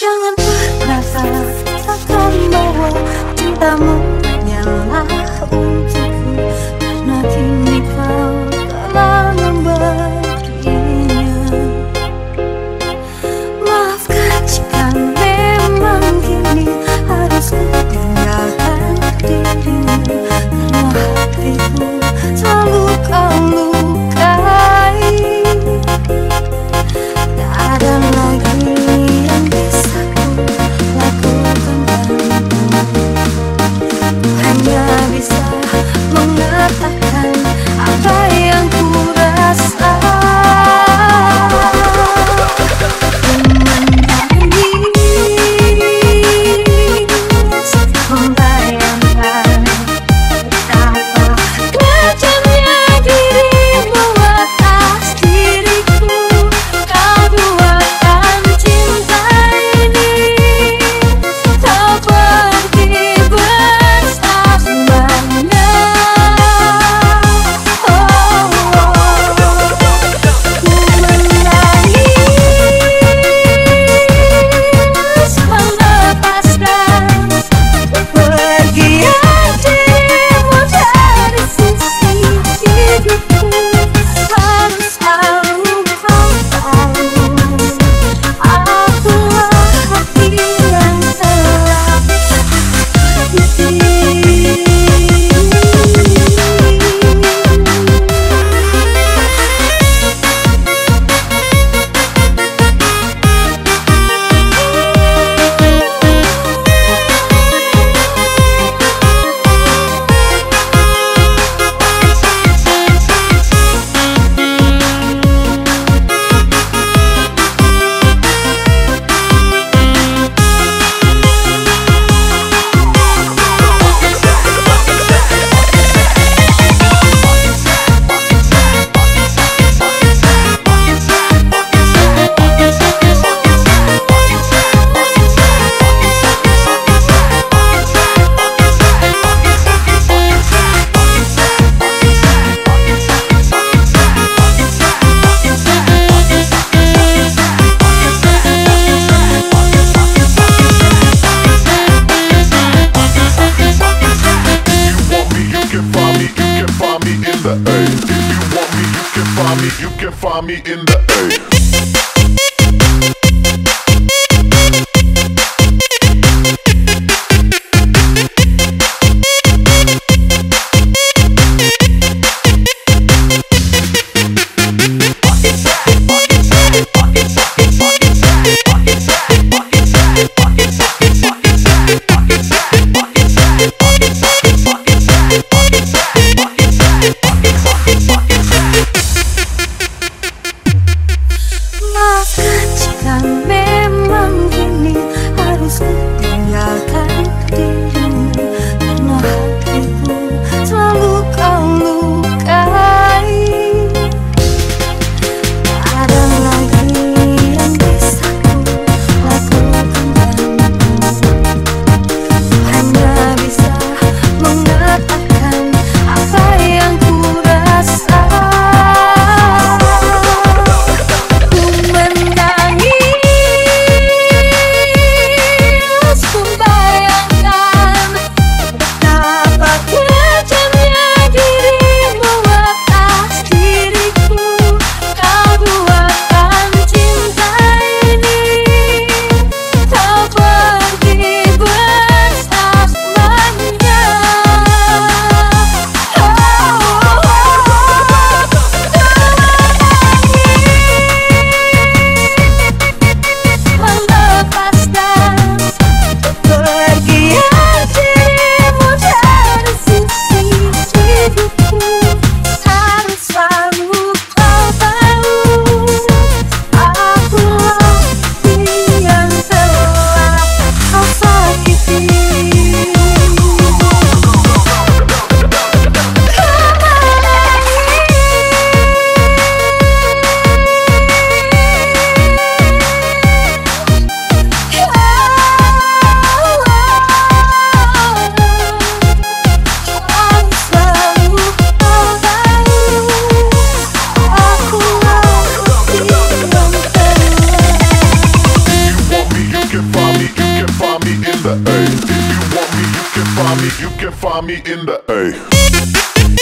Jangan pernah takkan bahwa cintamu hanyalah me, you can find me in the A. Oh. You can find me in the A.